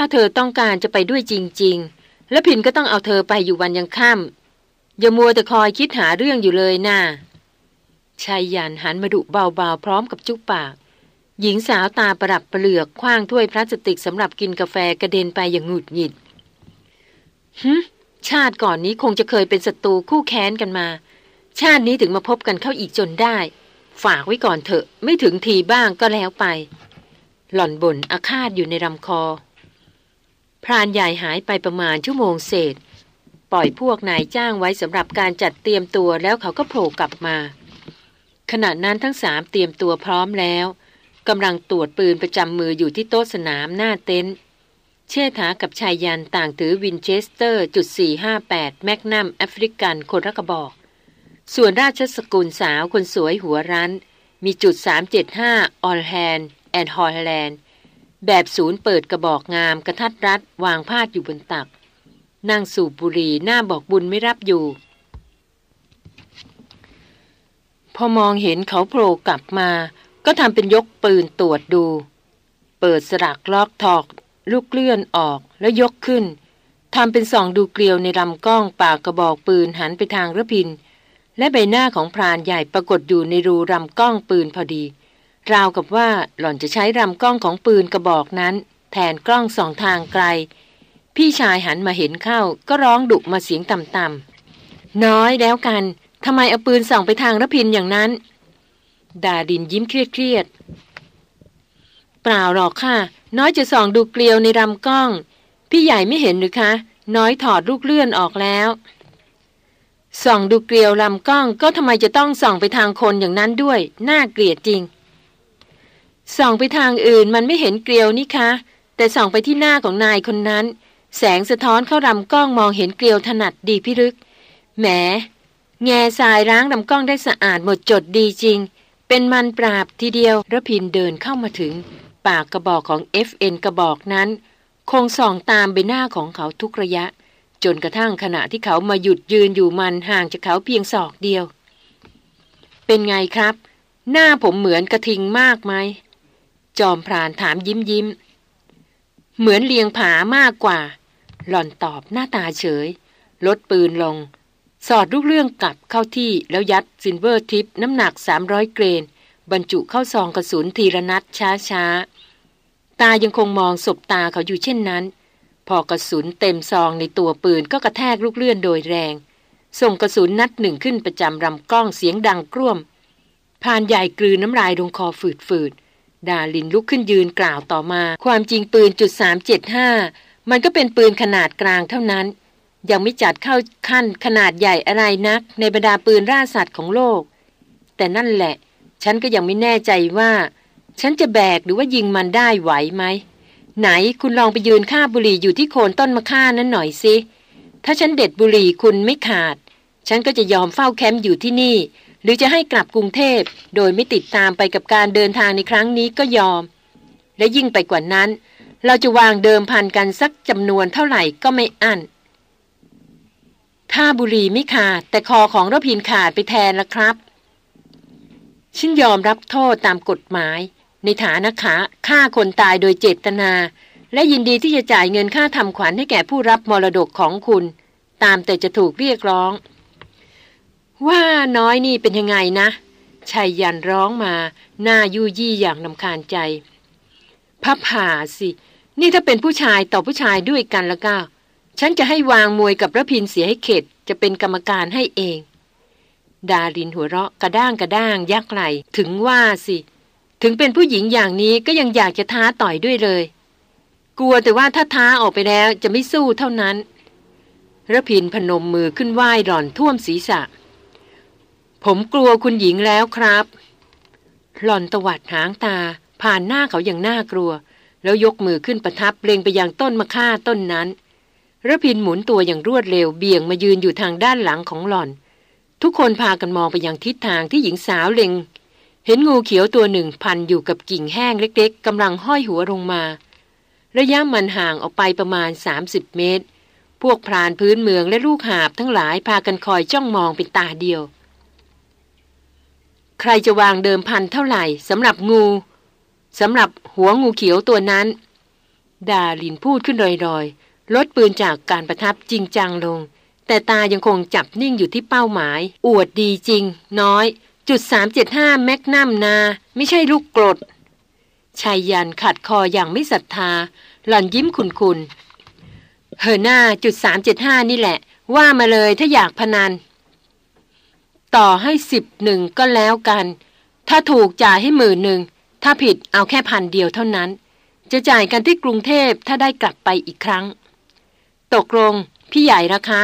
ถ้าเธอต้องการจะไปด้วยจริง ๆ แล้วพินก็ต้องเอาเธอไปอยู่วันยังค่ำอย่ามัวแต่คอยคิดหาเรื่องอยู่เลยนะ่าชายยันหันมาดุเบาๆ พร้อมกับจุ๊บปาก หญิงสาวตาประดับเหลือกคว้างถ้วยพลาสติกสำหรับกินกาแฟกระเด็นไปอย่างหงุดหงิดฮึชาติก่อนนี้คงจะเคยเป็นศัตรูคู่แค้นกันมา ชาตินี้ถึงมาพบกันเข้าอีกจนได้ ฝากไว้ก่อนเถอะ ไม่ถึงทีบ้างก็แล้วไป หล่อนบ่นอาฆาตอยู่ในลำคอ พรานใหญ่หายไปประมาณชั่วโมงเศษ ปล่อยพวกนายจ้างไว้สำหรับการจัดเตรียมตัวแล้วเขาก็โผล่กลับมา ขณะนั้นทั้งสามเตรียมตัวพร้อมแล้วกำลังตรวจปืนประจำมืออยู่ที่โต๊ะสนามหน้าเต็นท์เชษฐากับชายยันต่างถือวินเชสเตอร์จุด458 แมกนัมแอฟริกันคนละกระบอก ส่วนราชสกุลสาวคนสวยหัวรั้น มีจุด 375 Holland and Holland แบบศูนย์เปิดกระบอกงามกะทัดรัดวางพาดอยู่บนตักนั่งสูบบุหรี่หน้าบอกบุญไม่รับอยู่ พอมองเห็นเขาโผล่กลับมา ก็ทำเป็นยกปืนตรวจดู เปิดสลักล็อกถอก ลูกเลื่อนออกแล้วยกขึ้นทำเป็นส่องดูเกลียวในลำกล้องปากกระบอกปืนหันไปทางรพินทร์ และใบหน้าของพรานใหญ่ปรากฏอยู่ในรูลำกล้องปืนพอดี ราวกับว่าหล่อนจะใช้ลำกล้องของปืนกระบอกนั้น แทนกล้องสองทางไกล พี่ชายหันมาเห็นเข้าก็ร้องดุมาเสียงต่ำๆน้อยแล้วกันทำไมเอาปืนส่องไปทางระพินอย่างนั้น ดาดินยิ้มเครียดๆเปล่าหรอกค่ะ น้อยจะส่องดูเกลียวในลำกล้อง พี่ใหญ่ไม่เห็นหรือคะ น้อยถอดลูกเลื่อนออกแล้วส่องดูเกลียวลำกล้องก็ทำไมจะต้องส่องไปทางคนอย่างนั้นด้วย น่าเกลียดจริง ส่องไปทางอื่นมันไม่เห็นเกลียวนี่คะแต่ส่องไปที่หน้าของนายคนนั้น แสงสะท้อนเข้าลำกล้องมองเห็นเกลียวถนัดดีพิรึกแหมแง่ทรายร้างลำกล้องได้สะอาดหมดจดดีจริง เป็นมันปราบทีเดียวระพินเดินเข้ามาถึง ปากกระบอกของ FN กระบอกนั้น คงส่องตามใบหน้าของเขาทุกระยะ จนกระทั่งขณะที่เขามาหยุดยืนอยู่มันห่างจากเขาเพียงศอกเดียว เป็นไงครับ หน้าผมเหมือนกระทิงมากไหม จอมพรานถามยิ้มยิ้ม เหมือนเลียงผามากกว่า หล่อนตอบหน้าตาเฉย ลดปืนลง สอดลูกเรื่องกลับเข้าที่แล้วยัดซินเวอร์ทิปน้ำหนัก 300 เกรน บรรจุเข้าซองกระสุนทีละนัดช้าช้าตายังคงมองศบตาเขาอยู่เช่นนั้น พอกระสุนเต็มซองในตัวปืนก็กระแทกลูกเลื่อนโดยแรง ส่งกระสุนนัดหนึ่งขึ้นประจำลำกล้องเสียงดังกร่วมพานใหญ่กลืนน้ำลายลงคอฝืดๆด ดาลินลุกขึ้นยืนกล่าวต่อมา ความจริงปืนจุดสามเจ็ดห้ามันก็เป็นปืนขนาดกลางเท่านั้น ยังไม่จัดเข้าขั้นขนาดใหญ่อะไรนัก ในบรรดาปืนราสัตว์ของโลก แต่นั่นแหละ ฉันก็ยังไม่แน่ใจว่า ฉันจะแบกหรือว่ายิงมันได้ไหวไหม ไหนคุณลองไปยืนฆ่าบุหรี่อยู่ที่โคนต้นมะข่านั้นหน่อยสิถ้าฉันเด็ดบุหรี่คุณไม่ขาด ฉันก็จะยอมเฝ้าแคมป์อยู่ที่นี่ หรือจะให้กลับกรุงเทพโดยไม่ติดตามไปกับการเดินทางในครั้งนี้ก็ยอม และยิ่งไปกว่านั้น เราจะวางเดิมพันกันสักจำนวนเท่าไหร่ก็ไม่อั้นถ้าบุรีไม่ขาดแต่คอของรพินขาดไปแทนละครับ ฉันยอมรับโทษตามกฎหมาย ในฐานะขาฆ่าคนตายโดยเจตนา และยินดีที่จะจ่ายเงินค่าทำขวัญให้แก่ผู้รับมรดกของคุณ ตามแต่จะถูกเรียกร้อง ว่าน้อยนี่เป็นยังไงนะชายยันร้องมาหน้ายุยี่อย่างนำคาญใจพับผ่าสิ นี่ถ้าเป็นผู้ชายต่อผู้ชายด้วยกันแล้วก็ฉันจะให้วางมวยกับระพินเสียให้เข็ด จะเป็นกรรมการให้เอง ดารินหัวเราะกระด้างกระด้างยักไหลถึงว่าสิ ถึงเป็นผู้หญิงอย่างนี้ก็ยังอยากจะท้าต่อยด้วยเลย กลัวแต่ว่าถ้าท้าออกไปแล้วจะไม่สู้เท่านั้นระพินพนมมือขึ้นไหว้หล่อนท่วมศีรษะ ผมกลัวคุณหญิงแล้วครับ หล่อนตวัดหางตา ผ่านหน้าเขาอย่างน่ากลัว แล้วยกมือขึ้นประทับเล็งไปยังต้นมะค่าต้นนั้นระพินหมุนตัวอย่างรวดเร็วเบี่ยงมายืนอยู่ทางด้านหลังของหล่อน ทุกคนพากันมองไปยังทิศทางที่หญิงสาวเล็ง เห็นงูเขียวตัวหนึ่งพันอยู่กับกิ่งแห้งเล็กๆกำลังห้อยหัวลงมา ระยะมันห่างออกไปประมาณ 30 เมตร พวกพรานพื้นเมืองและลูกหาบทั้งหลายพากันคอยจ้องมองเป็นตาเดียว ใครจะวางเดิมพันเท่าไหร่สำหรับงูสำหรับหัวงูเขียวตัวนั้น ดาลินพูดขึ้นลอยๆ ลดปืนจากการประทับจริงจังลง แต่ตายังคงจับนิ่งอยู่ที่เป้าหมาย อวดดีจริง น้อย จุด 375 แมกนัมนา ไม่ใช่ลูกกรดชายยันขัดคออย่างไม่ศรัทธา หล่อนยิ้มขุนคุนเฮอหน้าจุด 375 นี่แหละ ว่ามาเลยถ้าอยากพนัน ต่อให้สิบหนึ่งก็แล้วกัน ถ้าถูกจ่ายให้หมื่นหนึ่ง ถ้าผิดเอาแค่พันเดียวเท่านั้น จะจ่ายกันที่กรุงเทพถ้าได้กลับไปอีกครั้ง ตกลงพี่ใหญ่ราคา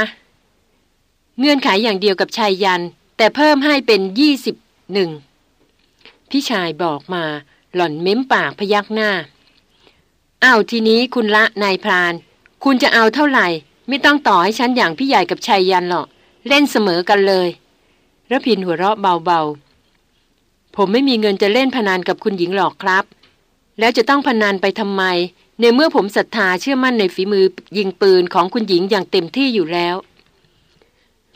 เงื่อนไขอย่างเดียวกับชายยัน แต่เพิ่มให้เป็นยี่สิบหนึ่งพี่ชายบอกมาหล่อนเม้มปากพยักหน้าอ้าวทีนี้คุณละนายพราน คุณจะเอาเท่าไหร่ ไม่ต้องต่อให้ฉันอย่างพี่ใหญ่กับชายยันหรอก เล่นเสมอกันเลย ระพินหัวเราะเบาๆ ผมไม่มีเงินจะเล่นพนันกับคุณหญิงหรอกครับ แล้วจะต้องพนันไปทำไม ในเมื่อผมศรัทธาเชื่อมั่นในฝีมือยิงปืนของคุณหญิงอย่างเต็มที่อยู่แล้ว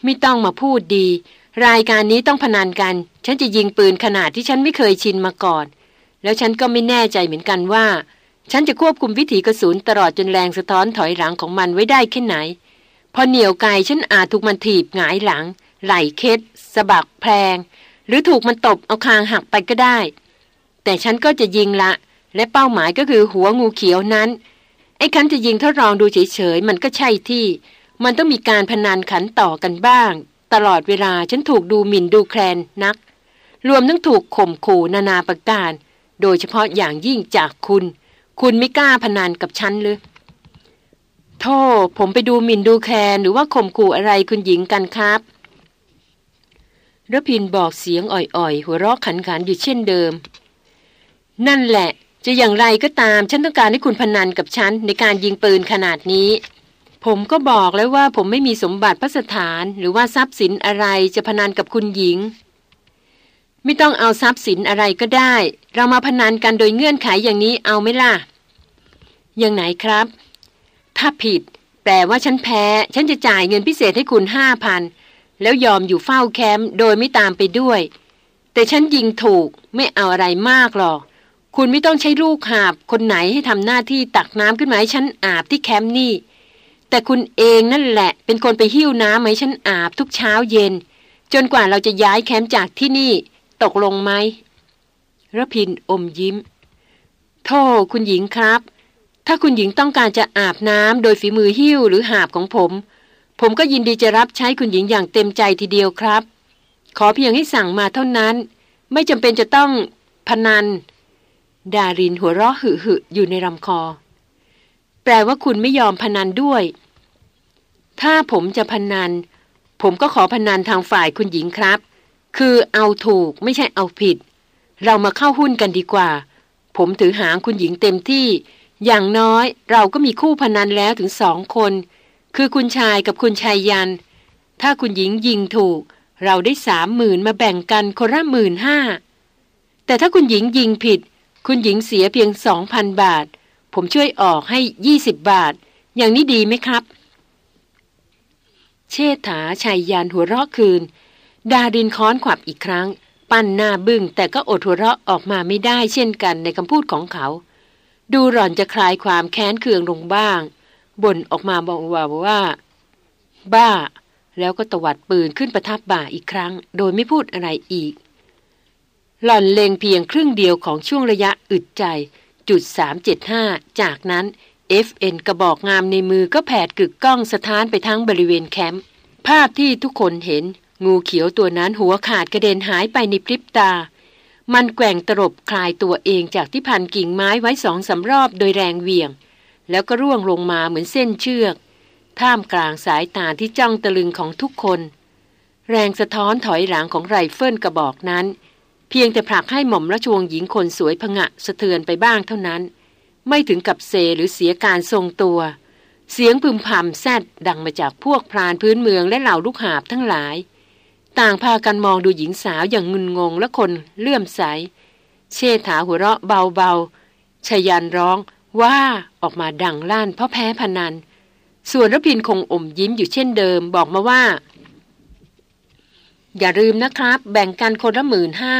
ไม่ต้องมาพูดดี รายการนี้ต้องพนันกัน ฉันจะยิงปืนขนาดที่ฉันไม่เคยชินมาก่อน แล้วฉันก็ไม่แน่ใจเหมือนกันว่า ฉันจะควบคุมวิถีกระสุนตลอดจนแรงสะท้อนถอยหลังของมันไว้ได้แค่ไหน พอเหนียวไกฉันอาจถูกมันถีบหงายหลัง ไหลเคส สะบักแพลงหรือถูกมันตบเอาคางหักไปก็ได้ แต่ฉันก็จะยิงละ และเป้าหมายก็คือหัวงูเขียวนั้น ไอ้คันจะยิงทดลองดูเฉยๆ มันก็ใช่ที่ มันต้องมีการพนันขันต่อกันบ้าง ตลอดเวลาฉันถูกดูหมิ่นดูแคลนนัก รวมทั้งถูกข่มขู่นานาประการ โดยเฉพาะอย่างยิ่งจากคุณ คุณไม่กล้าพนันกับฉันเลยโทษผมไปดูหมิ่นดูแคลนหรือว่าข่มขู่อะไรคุณหญิงกันครับ รพินบอกเสียงอ่อยๆ หัวเราะขันขันอยู่เช่นเดิม นั่นแหละ จะอย่างไรก็ตาม ฉันต้องการให้คุณพนันกับฉันในการยิงปืนขนาดนี้ ผมก็บอกแล้วว่าผมไม่มีสมบัติพัสถาน หรือว่าทรัพย์สินอะไรจะพนันกับคุณหญิง ไม่ต้องเอาทรัพย์สินอะไรก็ได้ เรามาพนันกันโดยเงื่อนไขอย่างนี้เอาไหมล่ะ อย่างไหนครับ ถ้าผิด แปลว่าฉันแพ้ ฉันจะจ่ายเงินพิเศษให้คุณห้าพัน แล้วยอมอยู่เฝ้าแคมป์โดยไม่ตามไปด้วย แต่ฉันยิงถูกไม่เอาอะไรมากหรอก คุณไม่ต้องใช้ลูกหาบคนไหนให้ทำหน้าที่ตักน้ำขึ้นมาให้ฉันอาบที่แคมป์นี่ แต่คุณเองนั่นแหละ เป็นคนไปหิ้วน้ำให้ฉันอาบทุกเช้าเย็น จนกว่าเราจะย้ายแคมป์จากที่นี่ ตกลงไหมระพินอมยิ้มโทษคุณหญิงครับ ถ้าคุณหญิงต้องการจะอาบน้ำโดยฝีมือหิ้วหรือหาบของผม ผมก็ยินดีจะรับใช้คุณหญิงอย่างเต็มใจทีเดียวครับ ขอเพียงให้สั่งมาเท่านั้น ไม่จำเป็นจะต้องพนัน ดารินหัวเราะหึหึอยู่ในลำคอ แปลว่าคุณไม่ยอมพนันด้วย ถ้าผมจะพนัน ผมก็ขอพนันทางฝ่ายคุณหญิงครับ คือเอาถูกไม่ใช่เอาผิด เรามาเข้าหุ้นกันดีกว่า ผมถือหางคุณหญิงเต็มที่ อย่างน้อยเราก็มีคู่พนันแล้วถึงสองคน คือคุณชายกับคุณชายยัน ถ้าคุณหญิงยิงถูก เราได้สามหมื่นมาแบ่งกันคนละหมื่นห้าแต่ถ้าคุณหญิงยิงผิด คุณหญิงเสียเพียงสองพันบาท ผมช่วยออกให้ยี่สิบบาท อย่างนี้ดีไหมครับ เชษฐาชายยานหัวเราะคืน ดาดินค้อนขวับอีกครั้ง ปั้นหน้าบึง้งแต่ก็อดหัวเราะออกมาไม่ได้เช่นกันในคำพูดของเขา ดูหล่อนจะคลายความแค้นเคืองลงบ้าง บ่นออกมาบอกว่าว่า บ้า แล้วก็ตวัดปืนขึ้นประทับบ่าอีกครั้ง โดยไม่พูดอะไรอีก หล่อนเลงเพียงครึ่งเดียวของช่วงระยะอึดใจจุด375 จากนั้น FN กระบอกงามในมือก็แผดกึกก้องสถานไปทั้งบริเวณแคมป์ภาพที่ทุกคนเห็น งูเขียวตัวนั้นหัวขาดกระเด็นหายไปในพริบตา มันแกว่งตรบคลายตัวเองจากที่พันกิ่งไม้ไว้สองสารอบโดยแรงเวียง แล้วก็ร่วงลงมาเหมือนเส้นเชือก ท่ามกลางสายตาที่จ้องตะลึงของทุกคน แรงสะท้อนถอยหลังของไรเฟิลกระบอกนั้น เพียงแต่ผลักให้หม่อมราชวงศ์หญิงคนสวยพงะสะเทือนไปบ้างเท่านั้น ไม่ถึงกับเซหรือเสียการทรงตัว เสียงพึมพำแซดดังมาจากพวกพรานพื้นเมืองและเหล่าลูกหาบทั้งหลาย ต่างพากันมองดูหญิงสาวอย่างงุนงงและคนเลื่อมใส เชษฐาหัวเราะเบาๆไชยยันต์ร้อง ว่าออกมาดังลั่นเพราะแพ้พนัน ส่วนรพินคงอมยิ้มอยู่เช่นเดิมบอกมาว่า อย่าลืมนะครับ แบ่งกันคนละหมื่นห้า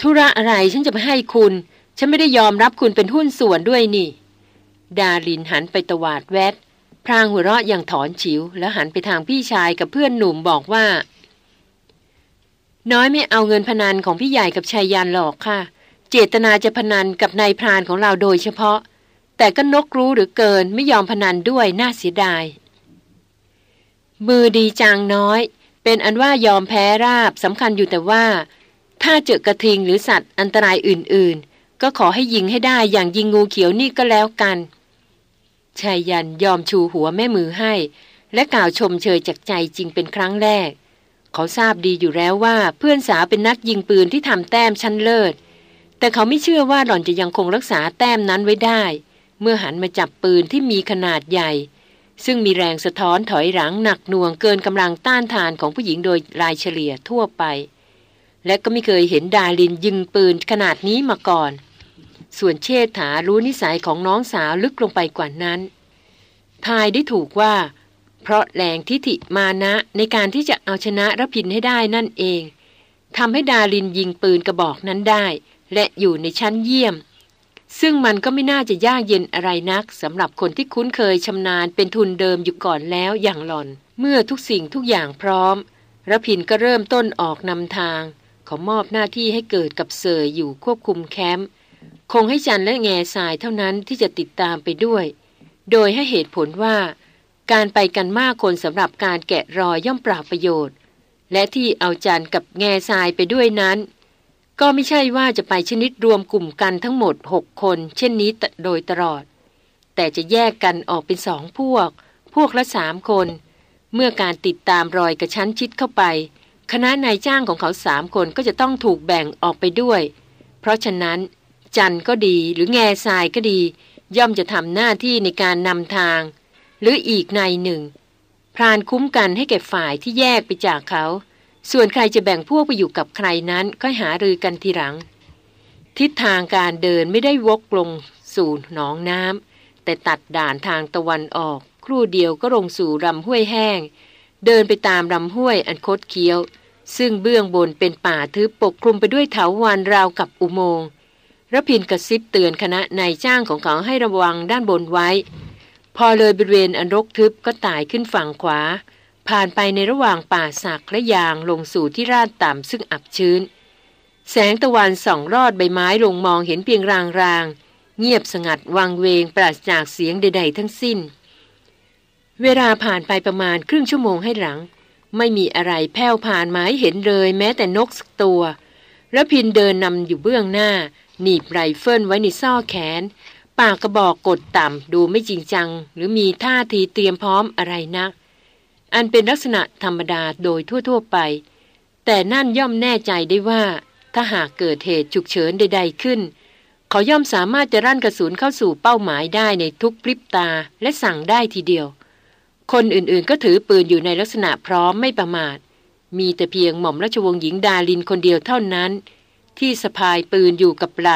ธุระอะไรฉันจะไปให้คุณ ฉันไม่ได้ยอมรับคุณเป็นหุ้นส่วนด้วยนี่ ดารินหันไปตวาดแวดพรางหัวเราะอย่างถอนฉิว แล้วหันไปทางพี่ชายกับเพื่อนหนุ่มบอกว่า น้อยไม่เอาเงินพนันของพี่ใหญ่กับชายยันหลอกค่ะ เจตนาจะพนันกับนายพรานของเราโดยเฉพาะ แต่ก็นกรู้หรือเกินไม่ยอมพนันด้วยน่าเสียดาย มือดีจางน้อย เป็นอันว่ายอมแพ้ราบสำคัญอยู่แต่ว่า ถ้าเจอกระทิงหรือสัตว์อันตรายอื่น ๆ ก็ขอให้ยิงให้ได้อย่างยิงงูเขียวนี่ก็แล้วกันชายยันยอมชูหัวแม่มือให้ และกล่าวชมเชยจากใจจริงเป็นครั้งแรก เขาทราบดีอยู่แล้วว่าเพื่อนสาวเป็นนักยิงปืนที่ทำแต้มชั้นเลิศ แต่เขาไม่เชื่อว่าหล่อนจะยังคงรักษาแต้มนั้นไว้ได้ เมื่อหันมาจับปืนที่มีขนาดใหญ่ ซึ่งมีแรงสะท้อนถอยหลังหนักหน่วงเกินกำลังต้านทานของผู้หญิงโดยรายเฉลี่ยทั่วไป และก็ไม่เคยเห็นดาลินยิงปืนขนาดนี้มาก่อน ส่วนเชษฐารู้นิสัยของน้องสาวลึกลงไปกว่านั้น ทายได้ถูกว่า เพราะแรงทิฐิมานะในการที่จะเอาชนะรพินให้ได้นั่นเองทำให้ดารินยิงปืนกระบอกนั้นได้ และอยู่ในชั้นเยี่ยม ซึ่งมันก็ไม่น่าจะยากเย็นอะไรนักสำหรับคนที่คุ้นเคยชำนาญเป็นทุนเดิมอยู่ก่อนแล้วอย่างหล่อน เมื่อทุกสิ่งทุกอย่างพร้อมระพินก็เริ่มต้นออกนำทาง ขอมอบหน้าที่ให้เกิดกับเสยอยู่ควบคุมแคมป์คงให้จันและแง่ทรายเท่านั้นที่จะติดตามไปด้วย โดยให้เหตุผลว่า การไปกันมากคนสำหรับการแกะรอยย่อมปราบประโยชน์ และที่เอาจันกับแง่ทรายไปด้วยนั้น ก็ไม่ใช่ว่าจะไปชนิดรวมกลุ่มกันทั้งหมดหกคน เช่นนี้โดยตลอด แต่จะแยกกันออกเป็นสองพวก พวกละสามคน เมื่อการติดตามรอยกระชั้นชิดเข้าไป คณะนายจ้างของเขาสามคนก็จะต้องถูกแบ่งออกไปด้วย เพราะฉะนั้น จันก็ดีหรือแง่ทรายก็ดี ย่อมจะทำหน้าที่ในการนำทาง หรืออีกในหนึ่ง พรานคุ้มกันให้แก่ฝ่ายที่แยกไปจากเขา ส่วนใครจะแบ่งพวกไปอยู่กับใครนั้นก็หารือกันทีหลัง ทิศทางการเดินไม่ได้วกลงสู่หนองน้ำแต่ตัดด่านทางตะวันออก ครู่เดียวก็ลงสู่ลำห้วยแห้ง เดินไปตามลำห้วยอันคดเคี้ยว ซึ่งเบื้องบนเป็นป่าทึบปกคลุมไปด้วยเถาวันราวกับอุโมงค์ระพินกระซิบเตือนคณะนายจ้างของเขาให้ระวังด้านบนไว้ พอเลยบริเวณอันรกทึบก็ตายขึ้นฝั่งขวา ผ่านไปในระหว่างป่าสักและยางลงสู่ที่ราดต่ำซึ่งอับชื้น แสงตะวันส่องรอดใบไม้ลงมองเห็นเพียงรางๆเงียบสงัดวังเวงปราศจากเสียงใด ๆ ทั้งสิ้น เวลาผ่านไปประมาณครึ่งชั่วโมงให้หลัง ไม่มีอะไรแผ่วผ่านมาให้เห็นเลยแม้แต่นกสักตัวระพินเดินนำอยู่เบื้องหน้า หนีบไรเฟิลไว้ในซ่อแขน ปากกระบอกกดต่ำดูไม่จริงจัง หรือมีท่าทีเตรียมพร้อมอะไรนัก อันเป็นลักษณะธรรมดาโดยทั่วๆไป แต่นั่นย่อมแน่ใจได้ว่า ถ้าหากเกิดเหตุฉุกเฉินใด ๆขึ้น เขาย่อมสามารถจะรั่นกระสุนเข้าสู่เป้าหมายได้ในทุกพริบตาและสั่งได้ทีเดียว คนอื่นๆก็ถือปืนอยู่ในลักษณะพร้อมไม่ประมาท มีแต่เพียงหม่อมราชวงศ์หญิงดาลินคนเดียวเท่านั้น ที่สะพายปืนอยู่กับไหล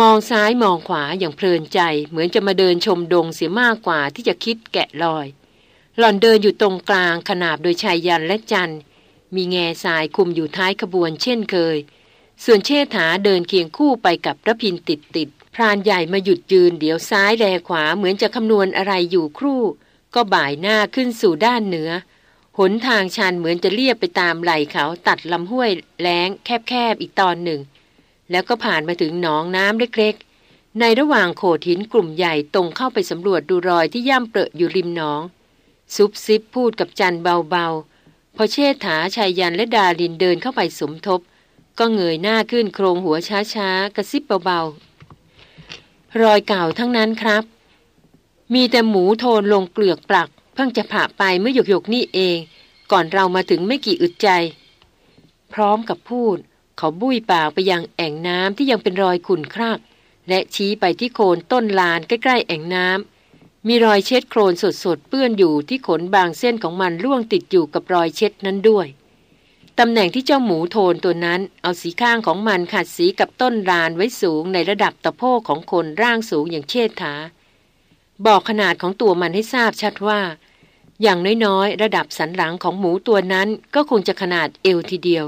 มองซ้ายมองขวาอย่างเพลินใจเหมือนจะมาเดินชมดงเสียมากกว่าที่จะคิดแกะลอย หล่อนเดินอยู่ตรงกลางขนาบโดยชายยันและจันมีแง่สายคุมอยู่ท้ายขบวนเช่นเคย ส่วนเชษฐาเดินเคียงคู่ไปกับระพินติดติดพรานใหญ่มาหยุดยืนเดี๋ยวซ้ายแลขวาเหมือนจะคำนวณอะไรอยู่ครู่ ก็บ่ายหน้าขึ้นสู่ด้านเหนือ หนทางชันเหมือนจะเลียบไปตามไหล่เขาตัดลำห้วยแล้งแคบๆอีกตอนหนึ่ง แล้วก็ผ่านมาถึงหนองน้ำเล็กๆ ในระหว่างโขดหินกลุ่มใหญ่ตรงเข้าไปสำรวจดูรอยที่ย่ำเปรอะอยู่ริมหนอง ซุบซิบพูดกับจันเบาๆ พอเชษฐาชายยันและดาลินเดินเข้าไปสมทบ ก็เงยหน้าขึ้นโครงหัวช้าๆ กระซิบเบาๆ รอยเก่าทั้งนั้นครับ มีแต่หมูโทนลงเกลือกปลัก เพิ่งจะผ่าไปเมื่อหยกหยกนี่เอง ก่อนเรามาถึงไม่กี่อึดใจ พร้อมกับพูด เขาบุ้ยปากไปยังแอ่งน้ำที่ยังเป็นรอยขุ่นครากและชี้ไปที่โคนต้นลานใกล้ๆแอ่งน้ำ มีรอยเช็ดโคลนสดๆเปื้อนอยู่ที่ขนบางเส้นของมันล่วงติดอยู่กับรอยเช็ดนั้นด้วยตำแหน่งที่เจ้าหมูโทนตัวนั้น เอาสีข้างของมันขัดสีกับต้นลานไว้สูงในระดับตะโพกของคนร่างสูงอย่างเชษฐา บอกขนาดของตัวมันให้ทราบชัดว่า อย่างน้อยๆ ระดับสันหลังของหมูตัวนั้นก็คงจะขนาดเอวทีเดียว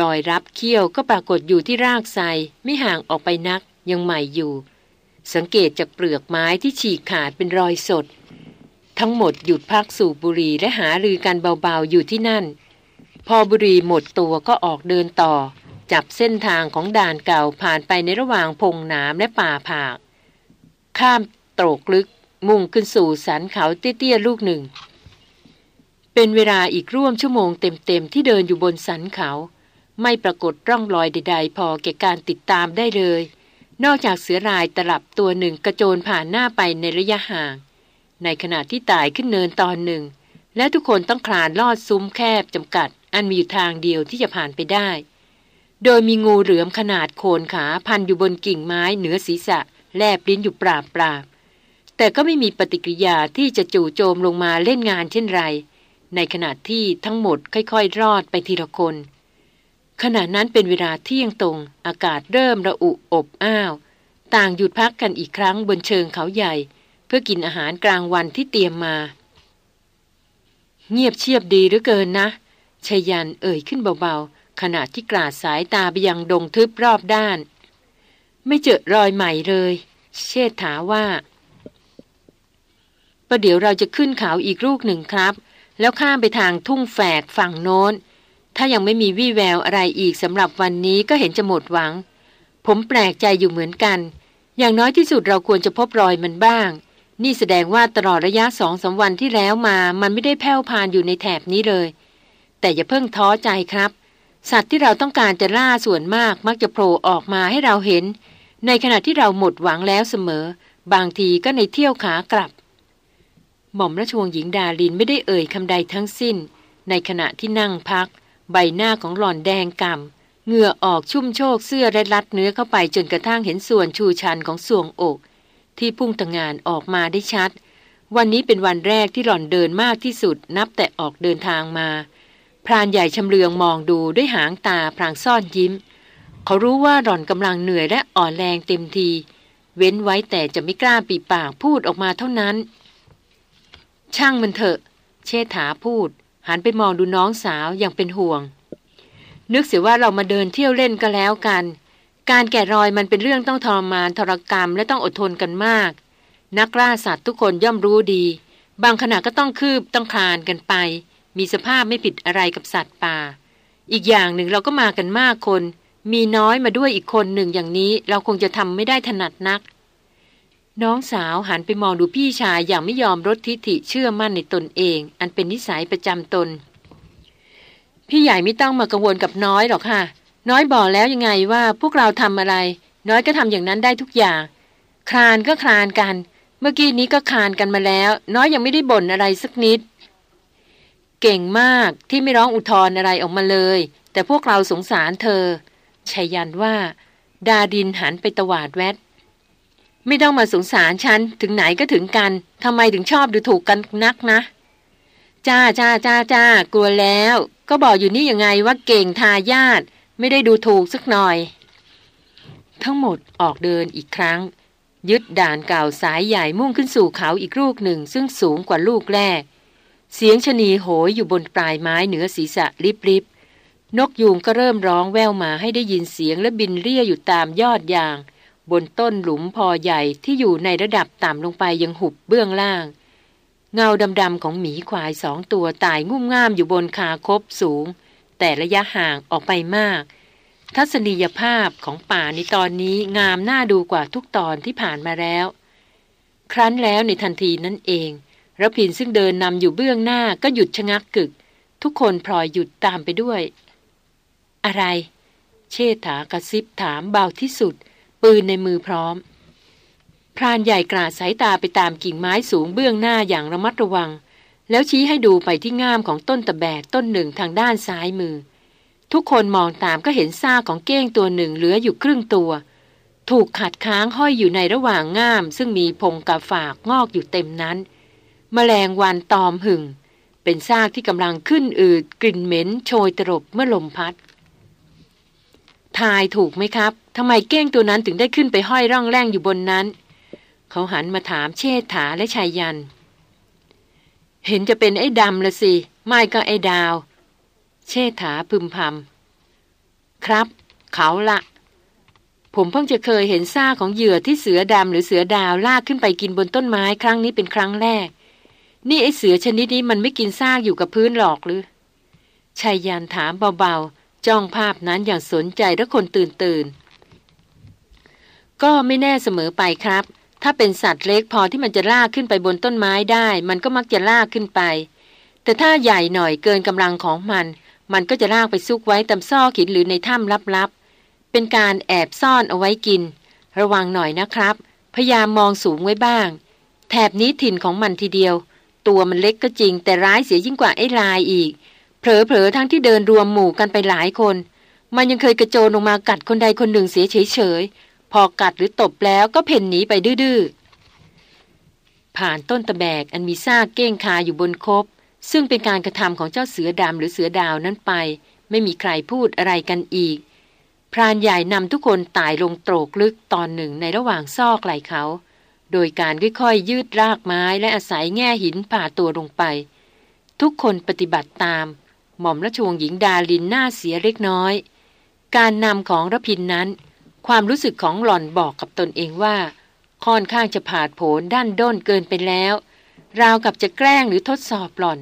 รอยรับเขี้ยวก็ปรากฏอยู่ที่รากไทรไม่ห่างออกไปนักยังใหม่อยู่ สังเกตจากเปลือกไม้ที่ฉีกขาดเป็นรอยสด ทั้งหมดหยุดพักสูบบุหรี่และหารือกันเบาๆอยู่ที่นั่น พอบุหรี่หมดตัวก็ออกเดินต่อ จับเส้นทางของด่านเก่าผ่านไปในระหว่างพงน้ำและป่าผาก ข้ามโตรกลึกมุ่งขึ้นสู่สันเขาเตี้ยๆลูกหนึ่ง เป็นเวลาอีกร่วมชั่วโมงเต็มๆที่เดินอยู่บนสันเขา ไม่ปรากฏร่องรอยใดๆ พอแก่การติดตามได้เลย นอกจากเสือรายตลับตัวหนึ่งกระโจนผ่านหน้าไปในระยะห่าง ในขณะที่ตายขึ้นเนินตอนหนึ่ง และทุกคนต้องคลานลอดซุ้มแคบจำกัด อันมีอยู่ทางเดียวที่จะผ่านไปได้ โดยมีงูเหลือมขนาดโคนขาพันอยู่บนกิ่งไม้เหนือศีรษะ แลบลิ้นอยู่ปราบปราบแต่ก็ไม่มีปฏิกิริยาที่จะจู่โจมลงมาเล่นงานเช่นไร ในขณะที่ทั้งหมดค่อยๆ รอดไปทีละคน ขณะนั้นเป็นเวลาเที่ยงตรง อากาศเริ่มระอุอบอ้าว ต่างหยุดพักกันอีกครั้งบนเชิงเขาใหญ่ เพื่อกินอาหารกลางวันที่เตรียมมา เงียบเชียบดีหรือเกินนะชายันเอ่ยขึ้นเบาๆ ขณะที่กราดสายตาไปยังดงทึบรอบด้าน ไม่เจอรอยใหม่เลย เชษฐาว่าประเดี๋ยวเราจะขึ้นเขาอีกลูกหนึ่งครับ แล้วข้ามไปทางทุ่งแฝกฝั่งโน้น ถ้ายังไม่มีวี่แววอะไรอีกสำหรับวันนี้ก็เห็นจะหมดหวัง ผมแปลกใจอยู่เหมือนกัน อย่างน้อยที่สุดเราควรจะพบรอยมันบ้าง นี่แสดงว่าตลอดระยะสองสาวันที่แล้วมา มันไม่ได้แผ่วพานอยู่ในแถบนี้เลย แต่อย่าเพิ่งท้อใจครับ สัตว์ที่เราต้องการจะล่าส่วนมากมักจะโผล่ออกมาให้เราเห็น ในขณะที่เราหมดหวังแล้วเสมอ บางทีก็ในเที่ยวขากลับ หม่อมราชวงศ์หญิงดาลินไม่ได้เอ่ยคำใดทั้งสิ้น ในขณะที่นั่งพัก ใบหน้าของหล่อนแดงกำ่ำเหงื่อออกชุ่มโชกเสื้อและรัดเนื้อเข้าไปจนกระทั่งเห็นส่วนชูชันของสวงอก ที่พุ่งตะงานออกมาได้ชัด วันนี้เป็นวันแรกที่หล่อนเดินมากที่สุดนับแต่ออกเดินทางมา พรานใหญ่ชำเลืองมองดูด้วยหางตาพรางซ่อนยิ้ม เขารู้ว่าหล่อนกำลังเหนื่อยและอ่อนแรงเต็มที เว้นไว้แต่จะไม่กล้าปีปากพูดออกมาเท่านั้น ช่างมันเถอะ เชษฐาพูด หันไปมองดูน้องสาวอย่างเป็นห่วง นึกเสียว่าเรามาเดินเที่ยวเล่นก็แล้วกัน การแกะรอยมันเป็นเรื่องต้องทรมานทรกรรมและต้องอดทนกันมาก นักล่าสัตว์ทุกคนย่อมรู้ดี บางขณะก็ต้องคืบต้องคลานกันไป มีสภาพไม่ผิดอะไรกับสัตว์ป่า อีกอย่างหนึ่งเราก็มากันมากคน มีน้อยมาด้วยอีกคนหนึ่งอย่างนี้เราคงจะทำไม่ได้ถนัดนัก น้องสาวหันไปมองดูพี่ชายอย่างไม่ยอมลดทิฐิเชื่อมั่นในตนเอง อันเป็นนิสัยประจำตน พี่ใหญ่ไม่ต้องมากังวลกับน้อยหรอกค่ะ น้อยบอกแล้วยังไงว่าพวกเราทำอะไร น้อยก็ทำอย่างนั้นได้ทุกอย่าง คลานก็คลานกัน เมื่อกี้นี้ก็คลานกันมาแล้ว น้อยยังไม่ได้บ่นอะไรสักนิด เก่งมากที่ไม่ร้องอุทธรอะไรออกมาเลย แต่พวกเราสงสารเธอชัยยันว่า ดาดินหันไปตวาดแวด ไม่ต้องมาสงสารฉัน ถึงไหนก็ถึงกันทำไมถึงชอบดูถูกกันนักนะ จ้าจ้าจ้าจ้ากลัวแล้ว ก็บอกอยู่นี่ยังไงว่าเก่งทายาทไม่ได้ดูถูกสักหน่อย ทั้งหมดออกเดินอีกครั้ง ยึดด่านเก่าสายใหญ่มุ่งขึ้นสู่เขาอีกลูกหนึ่ง ซึ่งสูงกว่าลูกแรก เสียงชนีโหยอยู่บนปลายไม้เหนือศีรษะริบริบนกยูงก็เริ่มร้องแววมาให้ได้ยินเสียงและบินเรียอยู่ตามยอดยาง บนต้นหลุมพอใหญ่ที่อยู่ในระดับต่ำลงไปยังหุบเบื้องล่าง เงาดำๆของหมีควายสองตัวตายงุ่มง่ามอยู่บนคาคบสูง แต่ระยะห่างออกไปมาก ทัศนียภาพของป่าในตอนนี้งามน่าดูกว่าทุกตอนที่ผ่านมาแล้ว ครั้นแล้วในทันทีนั่นเองระพินซึ่งเดินนำอยู่เบื้องหน้าก็หยุดชะงักกึก ทุกคนพลอยหยุดตามไปด้วย อะไร เชษฐากระซิบถามเบาที่สุด ปืนในมือพร้อม พรานใหญ่กราดสายตาไปตามกิ่งไม้สูงเบื้องหน้าอย่างระมัดระวัง แล้วชี้ให้ดูไปที่ง่ามของต้นตะแบกต้นหนึ่งทางด้านซ้ายมือ ทุกคนมองตามก็เห็นซากของเก้งตัวหนึ่งเหลืออยู่ครึ่งตัว ถูกขัดค้างห้อยอยู่ในระหว่างง่าม ซึ่งมีพงกาฝากงอกอยู่เต็มนั้นมแมลงวันตอมหึ่ง เป็นซากที่กำลังขึ้นอืดกลิ่นเหม็นโชยตรบเมื่อลมพัด ทายถูกไหมครับทำไมเก้งตัวนั้นถึงได้ขึ้นไปห้อยร่องแรงอยู่บนนั้น เขาหันมาถามเชษฐาและชายยัน เห็นจะเป็นไอ้ดำละสิ ไม่ก็ไอ้ดาว เชษฐาพึมพำครับ เขาละผมเพิ่งจะเคยเห็นซ่าของเหยื่อที่เสือดำหรือเสือดาวลากขึ้นไปกินบนต้นไม้ครั้งนี้เป็นครั้งแรก นี่ไอ้เสือชนิดนี้มันไม่กินซากอยู่กับพื้นหรอกหรือชายยันถามเบาๆ จ้องภาพนั้นอย่างสนใจและคนตื่นตื่น ก็ไม่แน่เสมอไปครับ ถ้าเป็นสัตว์เล็กพอที่มันจะลากขึ้นไปบนต้นไม้ได้ มันก็มักจะลากขึ้นไป แต่ถ้าใหญ่หน่อยเกินกำลังของมัน มันก็จะลากไปซุกไว้ตามซอกหินหรือในถ้ำลับๆ เป็นการแอบซ่อนเอาไว้กิน ระวังหน่อยนะครับ พยายามมองสูงไว้บ้าง แถบนี้ถิ่นของมันทีเดียว ตัวมันเล็กก็จริงแต่ร้ายเสียยิ่งกว่าไอ้ลายอีก เผลอๆทั้งที่เดินรวมหมู่กันไปหลายคน มันยังเคยกระโจนลงมากัดคนใดคนหนึ่งเสียเฉยๆ พอกัดหรือตบแล้วก็เพ่นหนีไปดื้อๆ ผ่านต้นตะแบกอันมีซากเก้งคาอยู่บนคบ ซึ่งเป็นการกระทำของเจ้าเสือดำหรือเสือดาวนั้นไป ไม่มีใครพูดอะไรกันอีก พรานใหญ่นำทุกคนตายลงโตรกลึกตอนหนึ่งในระหว่างซอกไหลเขา โดยการค่อยๆยืดรากไม้และอาศัยแง่หินผ่าตัวลงไป ทุกคนปฏิบัติตาม หม่อมราชวงศ์หญิงดาลินหน้าเสียเล็กน้อย การนำของระพินนั้น ความรู้สึกของหล่อนบอกกับตนเองว่า ค่อนข้างจะผาดโผนด้านด้นเกินไปแล้ว ราวกับจะแกล้งหรือทดสอบหล่อน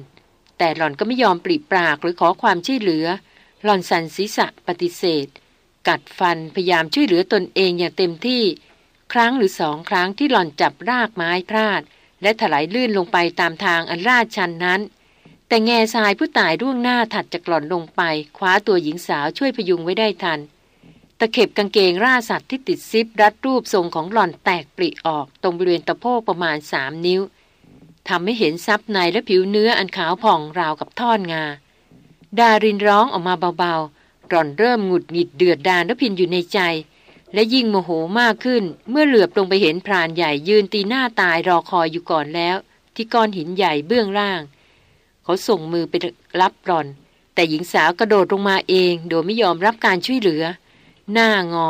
แต่หล่อนก็ไม่ยอมปริปรากหรือขอความช่วยเหลือ หล่อนสันศีษะปฏิเสธ กัดฟันพยายามช่วยเหลือตนเองอย่างเต็มที่ ครั้งหรือสองครั้งที่หล่อนจับรากไม้พลาด และถลายลื่นลงไปตามทางอันลาดชันนั้น แต่แง่ทรายผู้ตายร่วงหน้าถัดจากหล่อนลงไป คว้าตัวหญิงสาวช่วยพยุงไว้ได้ทัน ตะเข็บกางเกงร่าสัตว์ที่ติดซิปรัดรูปทรงของหล่อนแตกปริออกตรงบริเวณตะโพกประมาณสามนิ้วทำให้เห็นซับในและผิวเนื้ออันขาวผ่องราวกับท่อนงา ดารินร้องออกมาเบาๆ หล่อนเริ่มหงุดหงิดเดือดดานและพินอยู่ในใจ และยิ่งโมโหมากขึ้น เมื่อเหลือบลงไปเห็นพรานใหญ่ยืนตีหน้าตายรอคอยอยู่ก่อนแล้ว ที่ก้อนหินใหญ่เบื้องล่าง เขาส่งมือไปรับรอน แต่หญิงสาวกระโดดลงมาเอง โดยไม่ยอมรับการช่วยเหลือ หน้างอ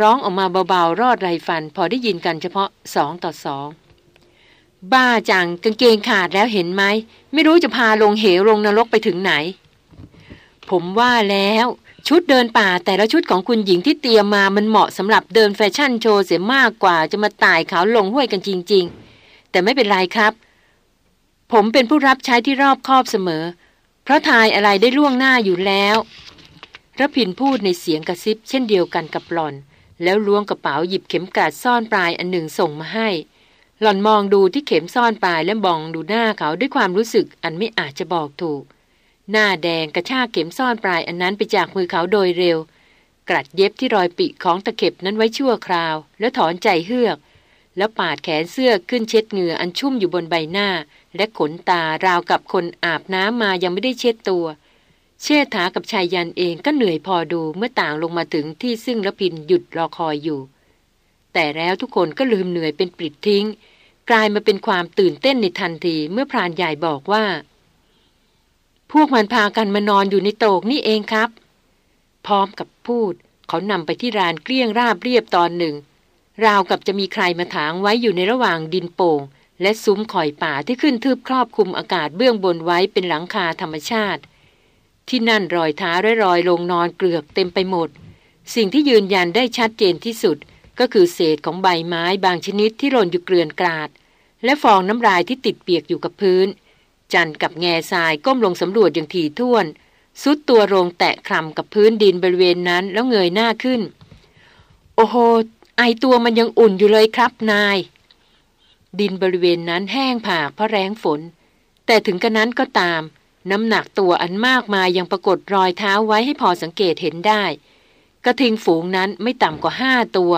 ร้องออกมาเบาๆ รอดไรฟัน พอได้ยินกันเฉพาะสองต่อสองบ้าจังกางเกงขาดแล้วเห็นไหม ไม่รู้จะพาลงเหวลงนรกไปถึงไหน ผมว่าแล้วชุดเดินป่าแต่ละชุดของคุณหญิงที่เตรียมมามันเหมาะสำหรับเดินแฟชั่นโชว์เสียมากกว่าจะมาตายเขาลงห้วยกันจริง ๆ แต่ไม่เป็นไรครับ ผมเป็นผู้รับใช้ที่รอบคอบเสมอ เพราะทายอะไรได้ล่วงหน้าอยู่แล้วระพินพูดในเสียงกระซิบเช่นเดียวกันกับหล่อน แล้วล้วงกระเป๋าหยิบเข็มกลัดซ่อนปลายอันหนึ่งส่งมาให้ หล่อนมองดูที่เข็มซ่อนปลายและมองดูหน้าเขาด้วยความรู้สึกอันไม่อาจจะบอกถูก หน้าแดงกระชากเข็มซ่อนปลายอันนั้นไปจากมือเขาโดยเร็วกรัดเย็บที่รอยปีกของตะเข็บนั้นไว้ชั่วคราว แล้วถอนใจเฮือก แล้วปาดแขนเสื้อขึ้นเช็ดเหงื่ออันชุ่มอยู่บนใบหน้า และขนตาราวกับคนอาบน้ำมายังไม่ได้เช็ดตัว เชษฐากับชายยันเองก็เหนื่อยพอดูเมื่อต่างลงมาถึงที่ซึ่งระพินหยุดรอคอยอยู่ แต่แล้วทุกคนก็ลืมเหนื่อยเป็นปลิดทิ้ง กลายมาเป็นความตื่นเต้นในทันทีเมื่อพรานใหญ่บอกว่า พวกมันพากันมานอนอยู่ในโตกนี่เองครับ พร้อมกับพูด เขานำไปที่รานเกลี้ยงราบเรียบตอนหนึ่ง ราวกับจะมีใครมาถางไว้อยู่ในระหว่างดินโป่ง และซุ้มข่อยป่าที่ขึ้นทึบครอบคลุมอากาศเบื้องบนไว้เป็นหลังคาธรรมชาติ ที่นั่นรอยเท้าและรอยลงนอนเกลือกเต็มไปหมด สิ่งที่ยืนยันได้ชัดเจนที่สุด ก็คือเศษของใบไม้บางชนิดที่หล่นอยู่เกลื่อนกราด และฟองน้ำลายที่ติดเปียกอยู่กับพื้น จันกับแง่ทรายก้มลงสำรวจอย่างถี่ถ้วนสุดตัวลงแตะคลำกับพื้นดินบริเวณนั้นแล้วเงยหน้าขึ้น โอ้โห ไอตัวมันยังอุ่นอยู่เลยครับนาย ดินบริเวณนั้นแห้งผากเพราะแรงฝน แต่ถึงกระนั้นก็ตาม น้ำหนักตัวอันมากมายยังปรากฏรอยเท้าไว้ให้พอสังเกตเห็นได้ กระทิงฝูงนั้นไม่ต่ำกว่าห้าตัว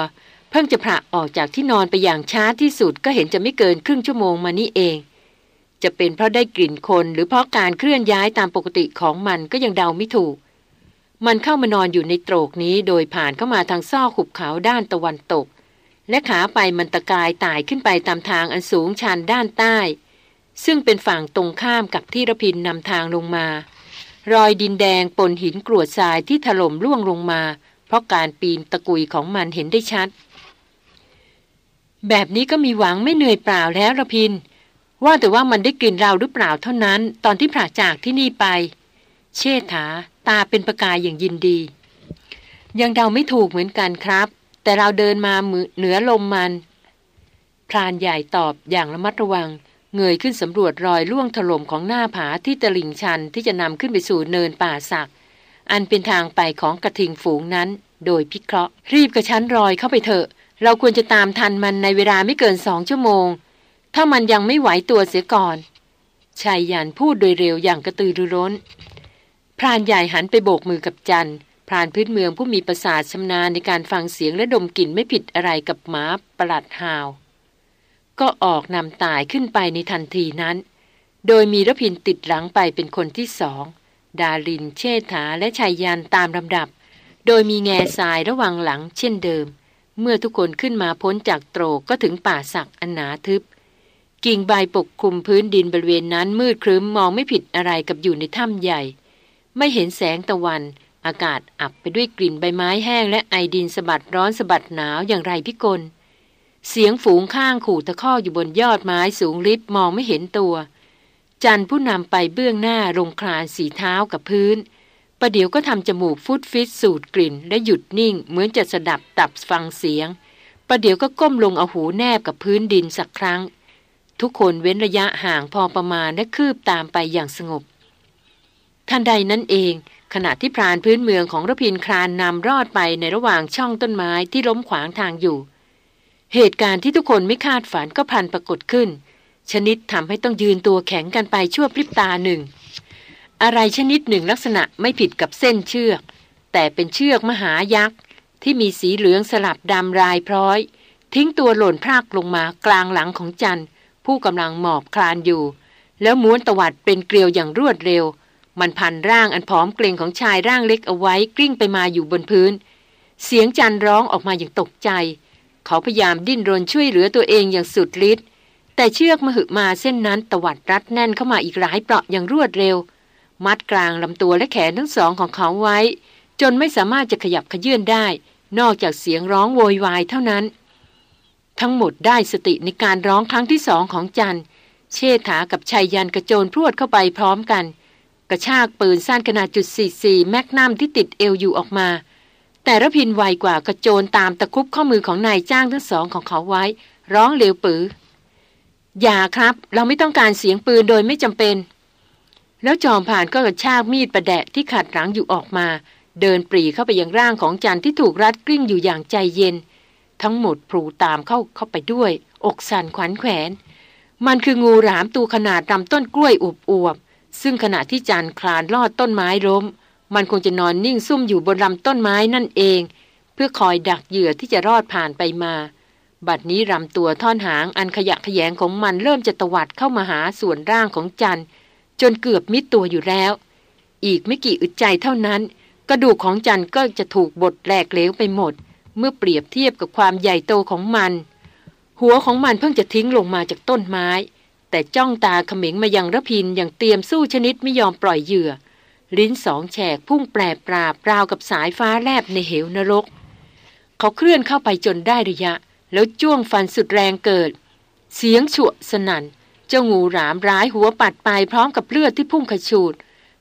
เพิ่งจะพระออกจากที่นอนไปอย่างช้าที่สุดก็เห็นจะไม่เกินครึ่งชั่วโมงมานี้เอง จะเป็นเพราะได้กลิ่นคนหรือเพราะการเคลื่อนย้ายตามปกติของมันก็ยังเดาไม่ถูก มันเข้ามานอนอยู่ในโตรกนี้โดยผ่านเข้ามาทางซอกหุบเขาด้านตะวันตก และขาไปมันตะกายตายขึ้นไปตามทางอันสูงชันด้านใต้ ซึ่งเป็นฝั่งตรงข้ามกับที่ระพินนำทางลงมา รอยดินแดงปนหินกรวดทรายที่ถล่มร่วงลงมา เพราะการปีนตะกุยของมันเห็นได้ชัด แบบนี้ก็มีหวังไม่เหนื่อยเปล่าแล้วระพิน ว่าแต่ว่ามันได้กลิ่นเราหรือเปล่าเท่านั้น ตอนที่ผ่าจากที่นี่ไป เชษฐา ตาเป็นประกายอย่างยินดี ยังเดาไม่ถูกเหมือนกันครับ แต่เราเดินมาเหนือลมมัน พรานใหญ่ตอบอย่างระมัดระวัง เงยขึ้นสำรวจรอยล่วงถล่มของหน้าผาที่ตลิ่งชันที่จะนำขึ้นไปสู่เนินป่าสัก อันเป็นทางไปของกระทิงฝูงนั้น โดยพิเคราะห์ รีบกระชั้นรอยเข้าไปเถอะ เราควรจะตามทันมันในเวลาไม่เกินสองชั่วโมง ถ้ามันยังไม่ไหวตัวเสียก่อนชายยันพูดโดยเร็วอย่างกระตือรือร้น พรานใหญ่หันไปโบกมือกับจันพรานพื้นเมืองผู้มีประสาทชำนาญในการฟังเสียงและดมกลิ่นไม่ผิดอะไรกับหมาประหลัดหาว ก็ออกนำตายขึ้นไปในทันทีนั้น โดยมีรพินติดหลังไปเป็นคนที่สอง ดารินเชษฐาและชายยันตามลำดับ โดยมีแง่ทรายระวังหลังเช่นเดิม เมื่อทุกคนขึ้นมาพ้นจากโตรกก็ถึงป่าสักอันหนาทึบ กิ่งใบปกคลุมพื้นดินบริเวณนั้นมืดครึ้มมองไม่ผิดอะไรกับอยู่ในถ้ำใหญ่ ไม่เห็นแสงตะวัน อากาศอับไปด้วยกลิ่นใบไม้แห้งและไอดินสะบัดร้อนสะบัดหนาวอย่างไรพิกล เสียงฝูงข้างขู่ตะข้ออยู่บนยอดไม้สูงลิบมองไม่เห็นตัว จันผู้นำไปเบื้องหน้าลงคลานสีเท้ากับพื้นประเดี๋ยวก็ทำจมูกฟุดฟิตสูดกลิ่น และหยุดนิ่ง เหมือนจะสดับตับฟังเสียง ประเดี๋ยวก็ก้มลงเอาหูแนบกับพื้นดินสักครั้ง ทุกคนเว้นระยะห่างพอประมาณและคืบตามไปอย่างสงบ ทันใดนั้นเอง ขณะที่พรานพื้นเมืองของรพินคลานนำรอดไปในระหว่างช่องต้นไม้ที่ล้มขวางทางอยู่ เหตุการณ์ที่ทุกคนไม่คาดฝันก็พันปรากฏขึ้น ชนิดทำให้ต้องยืนตัวแข็งกันไปชั่วพริบตาหนึ่ง อะไรชนิดหนึ่งลักษณะไม่ผิดกับเส้นเชือก แต่เป็นเชือกมหายักษ์ที่มีสีเหลืองสลับดำรายพร้อย ทิ้งตัวหล่นพรากลงมากลางหลังของจันผู้กำลังหมอบคลานอยู่ แล้วม้วนตวัดเป็นเกลียวอย่างรวดเร็ว มันพันร่างอันผอมเกรงของชายร่างเล็กเอาไว้กลิ้งไปมาอยู่บนพื้น เสียงจันร้องออกมาอย่างตกใจ เขาพยายามดิ้นรนช่วยเหลือตัวเองอย่างสุดฤทธิ์แต่เชือกมหึมาเส้นนั้นตวัดรัดแน่นเข้ามาอีกหลายเปราะอย่างรวดเร็ว มัดกลางลำตัวและแขนทั้งสองของเขาไว้ จนไม่สามารถจะขยับขยื่นได้ นอกจากเสียงร้องโวยวายเท่านั้น ทั้งหมดได้สติในการร้องครั้งที่สองของจันเชษฐากับชายยันกระโจนพรวดเข้าไปพร้อมกัน กระชากปืนสั้นขนาดจุด44แมกนัมที่ติดเอวอยู่ออกมา แต่ระพินไวกว่ากระโจนตามตะคุบข้อมือของนายจ้างทั้งสองของเขาไว้ ร้องเร็วปือ อย่าครับ เราไม่ต้องการเสียงปืนโดยไม่จำเป็น แล้วจอมผ่านก็กระชากมีดประแดะที่ขัดหลังอยู่ออกมา เดินปรีเข้าไปยังร่างของจันที่ถูกรัดกลิ้งอยู่อย่างใจเย็น ทั้งหมดพลูตามเข้าเข้าไปด้วย อกสั่นขวัญแขวน มันคืองูหลามตัวขนาดลำต้นกล้วยอวบ ซึ่งขณะที่จันคลานลอดต้นไม้ล้ม มันคงจะนอนนิ่งซุ่มอยู่บนลำต้นไม้นั่นเอง เพื่อคอยดักเหยื่อที่จะรอดผ่านไปมา บัดนี้ลำตัวท่อนหางอันขยะขยงของมันเริ่มจะตวัดเข้ามาหาส่วนร่างของจันจนเกือบมิดตัวอยู่แล้ว อีกไม่กี่อึดใจเท่านั้น กระดูกของจันก็จะถูกบดแหลกเหลวไปหมด เมื่อเปรียบเทียบกับความใหญ่โตของมัน หัวของมันเพิ่งจะทิ้งลงมาจากต้นไม้ แต่จ้องตาเขม็งมายังระพินอย่างเตรียมสู้ชนิดไม่ยอมปล่อยเหยื่อ ลิ้นสองแฉกพุ่งแปรปราบราวกับสายฟ้าแลบในเหวนรก เขาเคลื่อนเข้าไปจนได้ระยะ แล้วจ้วงฟันสุดแรงเกิด เสียงฉวสนัน่น เจ้างูหรามร้ายหัวปัดไปพร้อมกับเลือดที่พุ่งขชูด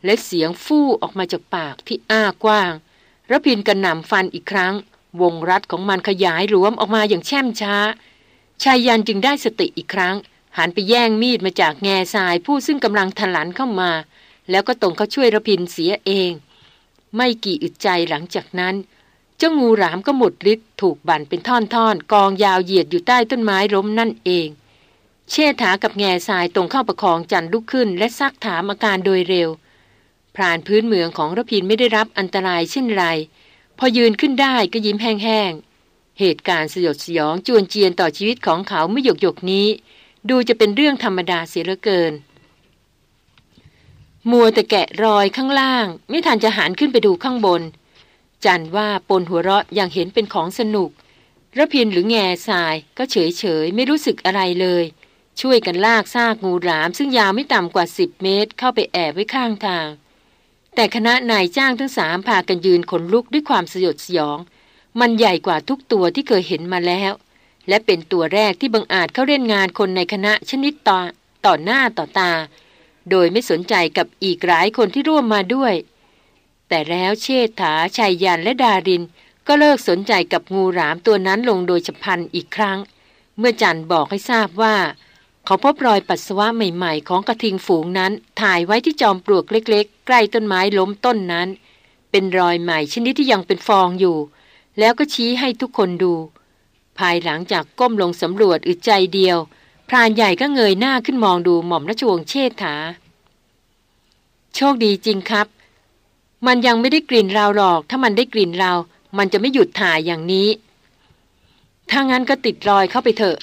และเสียงฟู่ออกมาจากปากที่อ้ากว้างระพินกระหน่ำฟันอีกครั้ง วงรัดของมันขยายรวมออกมาอย่างแช่มช้าชายยันจึงได้สติอีกครั้ง หันไปแย่งมีดมาจากแง่ทรายผู้ซึ่งกำลังถลันเข้ามา แล้วก็ตรงเขาช่วยระพินเสียเอง ไม่กี่อึดใจหลังจากนั้น เจ้างูหลามก็หมดฤทธิ์ถูกบั่นเป็นท่อนๆ กองยาวเหยียดอยู่ใต้ต้นไม้ล้มนั่นเอง เชษฐากับแง่ทรายตรงเข้าประคองจันลุกขึ้น และซักถามอาการโดยเร็วพรานพื้นเมืองของระพินไม่ได้รับอันตรายเช่นไร พอยืนขึ้นได้ก็ยิ้มแห้งๆเหตุการณ์สยดสยองจวนเจียนต่อชีวิตของเขาไม่หยกหยกนี้ ดูจะเป็นเรื่องธรรมดาเสียเหลือเกิน มัวแต่แกะรอยข้างล่าง ไม่ทันจะหันขึ้นไปดูข้างบน จันว่าปนหัวเราะอย่างเห็นเป็นของสนุกระพินหรือแง่ทรายก็เฉยเฉยไม่รู้สึกอะไรเลย ช่วยกันลากซากงูหลาม ซึ่งยาวไม่ต่ำกว่าสิบเมตร เข้าไปแอบไว้ข้างทาง แต่คณะนายจ้างทั้งสามพากันยืนขนลุกด้วยความสยดสยอง มันใหญ่กว่าทุกตัวที่เคยเห็นมาแล้ว และเป็นตัวแรกที่บังอาจเข้าเล่นงานคนในคณะชนิดต่อต่อหน้าต่อตา โดยไม่สนใจกับอีกหลายคนที่ร่วมมาด้วย แต่แล้วเชษฐาชัยยันและดาริน ก็เลิกสนใจกับงูหลามตัวนั้นลงโดยฉับพลันอีกครั้ง เมื่อจันบอกให้ทราบว่า เขาพบรอยปัสสาวะใหม่ๆ ของกระทิงฝูงนั้น ถ่ายไว้ที่จอมปลวกเล็ก ๆ ใกล้ต้นไม้ล้มต้นนั้น เป็นรอยใหม่ชนิดที่ยังเป็นฟองอยู่ แล้วก็ชี้ให้ทุกคนดู ภายหลังจากก้มลงสำรวจอึดใจเดียว พรานใหญ่ก็เงยหน้าขึ้นมองดูหม่อมราชวงศ์เชษฐา โชคดีจริงครับ มันยังไม่ได้กลิ่นเราหรอก ถ้ามันได้กลิ่นเรา มันจะไม่หยุดถ่ายอย่างนี้ ถ้างั้นก็ติดรอยเข้าไปเถอะ